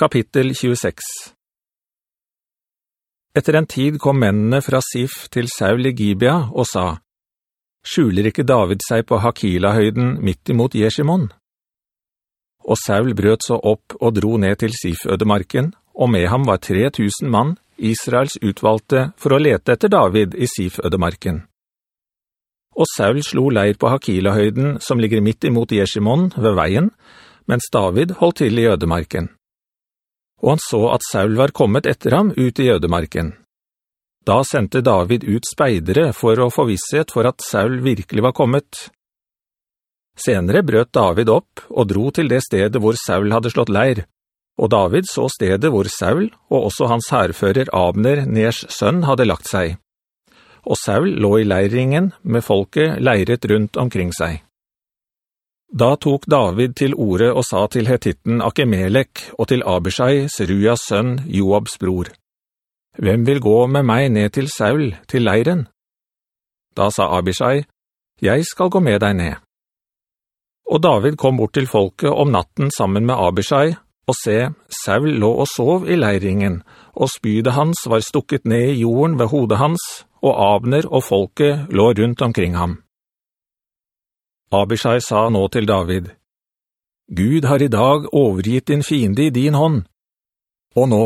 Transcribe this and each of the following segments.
Kapittel 26 Etter en tid kom mennene fra Sif til Saul i Gibea og sa, «Skjuler ikke David seg på Hakila-høyden midt imot Jeshimon?» Og Saul brøt så opp og dro ned til Sif-ødemarken, og med ham var 3000 mann, Israels utvalgte, for å lete etter David i Sif-ødemarken. Og Saul slo leir på Hakila-høyden, som ligger midt imot Jeshimon ved veien, mens David holdt til i ødemarken og han så at Saul var kommet etter ham ut i jødemarken. Da sendte David ut speidere for å få visshet for at Saul virkelig var kommet. Senere brøt David opp og dro til det stedet hvor Saul hadde slått leir, og David så stedet hvor Saul og også hans herfører Abner, Ners sønn, hadde lagt seg. Og Saul lå i leirringen med folket leiret rundt omkring seg. Da tok David til ordet og sa til hetitten Akemelek og til Abishai, Serujas sønn, Joabs bror. Hvem vil gå med meg ned til Saul, til leiren? Da sa Abishai, jeg skal gå med deg ned. Og David kom bort til folket om natten sammen med Abishai, og se, Saul lå og sov i leiringen, og spydet hans var stukket ned i jorden ved hodet hans, og Abner og folket lå rundt omkring ham. Abishai sa nå til David, «Gud har i dag overgitt din fiende i din hånd. Og nå,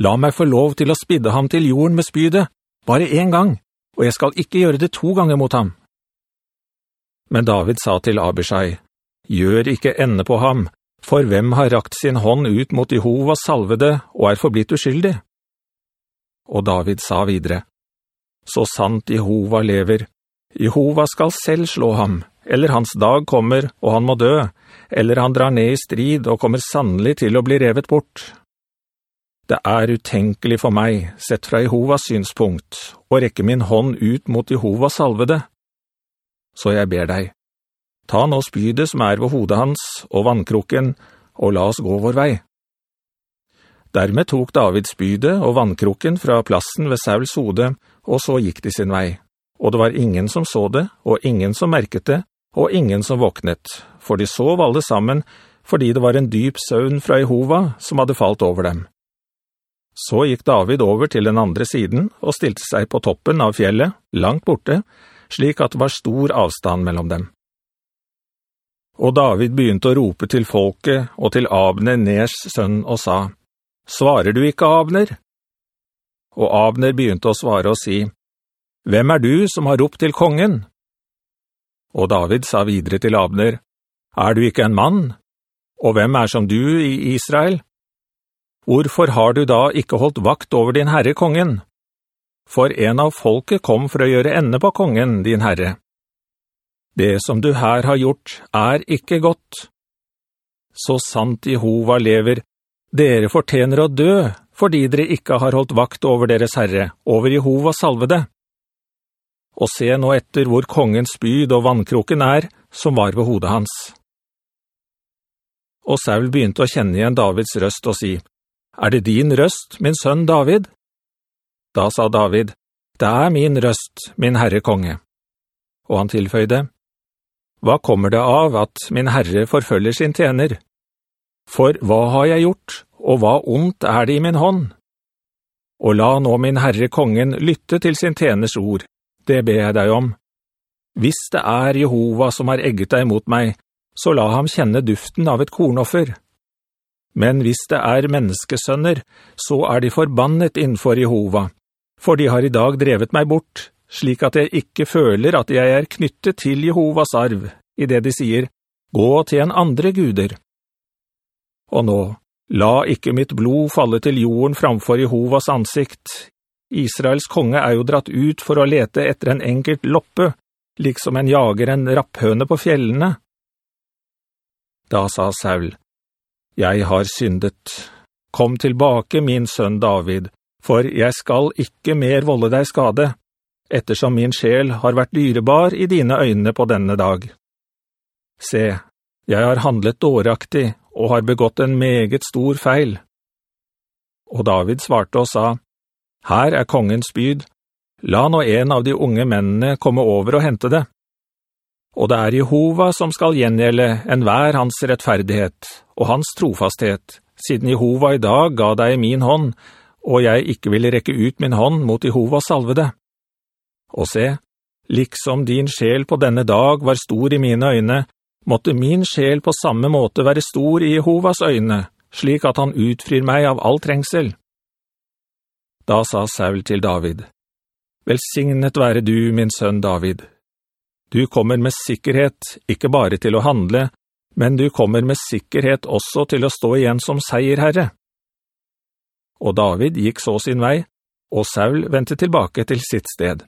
la meg få lov til å spidde ham til jorden med spydet, bare en gang, og jeg skal ikke gjøre det to ganger mot ham.» Men David sa til Abishai, «Gjør ikke ende på ham, for hvem har rakt sin hånd ut mot Jehovas salvede og er forblitt uskyldig?» Og David sa videre, «Så sant Jehova lever, Jehova skal selv slå ham, eller hans dag kommer, og han må dø, eller han drar ned i strid og kommer sannelig til å bli revet bort. Det er utenkelig for meg, sett fra Jehovas synspunkt, å rekke min hånd ut mot Jehovas salvede. Så jeg ber deg, ta nå spydet som er ved hodet hans, og vannkroken, og la oss gå vår vei. Dermed tok David spydet og vannkroken fra plassen ved Sauls hode, og så gikk de sin vei. Og det var ingen som så det, og ingen som merket det, og ingen som våknet, for de sov alle sammen, fordi det var en dyp søvn fra Jehova som hadde falt over dem. Så gikk David over til den andre siden og stilte seg på toppen av fjellet, langt borte, slik at det var stor avstand mellom dem. Og David begynte å rope til folket og til Abner Ners sønn og sa, «Svarer du ikke, Abner?» Og Abner begynte å svare og si, «Hvem er du som har ropt til kongen?» Og David sa videre til Abner, «Er du ikke en mann? Og hvem er som du i Israel? Hvorfor har du da ikke holdt vakt over din herre kongen? For en av folket kom for å gjøre ende på kongen, din herre. Det som du her har gjort er ikke godt. Så sant Jehova lever, dere fortjener å dø, fordi dere ikke har holdt vakt over deres herre, over Jehova salvede og se nå etter hvor kongens spyd og vannkroken er, som var ved hodet hans. Og Saul begynte å kjenne igjen Davids røst og si, «Er det din røst, min sønn David?» Da sa David, «Det er min røst, min herre konge.» Og han tilføyde, «Hva kommer det av at min herre forfølger sin tjener? For hva har jeg gjort, og hva ondt er det i min hånd? Og la nå min herre kongen lytte til sin tjeners ord, det ber jeg deg om. Hvis det er Jehova som har egget deg mot meg, så la ham kjenne duften av et kornoffer. Men hvis det er menneskesønner, så er de forbannet innenfor Jehova, for de har i dag drevet meg bort, slik at jeg ikke føler at jeg er knyttet til Jehovas arv, i det de sier, «Gå til en andre guder». Og nå, la ikke mitt blod falle til jorden framfor Jehovas ansikt, Israels konge er jo dratt ut for å lete etter en enkelt loppe, liksom en jager en rapphøne på fjellene. Da sa Saul, «Jeg har syndet. Kom tilbake, min sønn David, for jeg skal ikke mer volde deg skade, ettersom min sjel har vært dyrebar i dine øyne på denne dag. Se, jeg har handlet dåraktig og har begått en meget stor feil.» Og David svarte og sa, her er kongens byd. La nå en av de unge mennene komme over og hente det. Og det er Jehova som skal gjengjelde en hver hans rettferdighet og hans trofasthet, siden Jehova i dag ga deg min hånd, og jeg ikke ville rekke ut min hånd mot Jehova salvede. Og se, liksom din sjel på denne dag var stor i mine øyne, måtte min sjel på samme måte være stor i Jehovas øyne, slik at han utfrir meg av all trengsel. Da sa Saul til David, «Velsignet være du, min sønn David. Du kommer med sikkerhet, ikke bare til å handle, men du kommer med sikkerhet også til å stå igjen som seierherre.» Og David gikk så sin vei, og Saul ventet tilbake til sitt sted.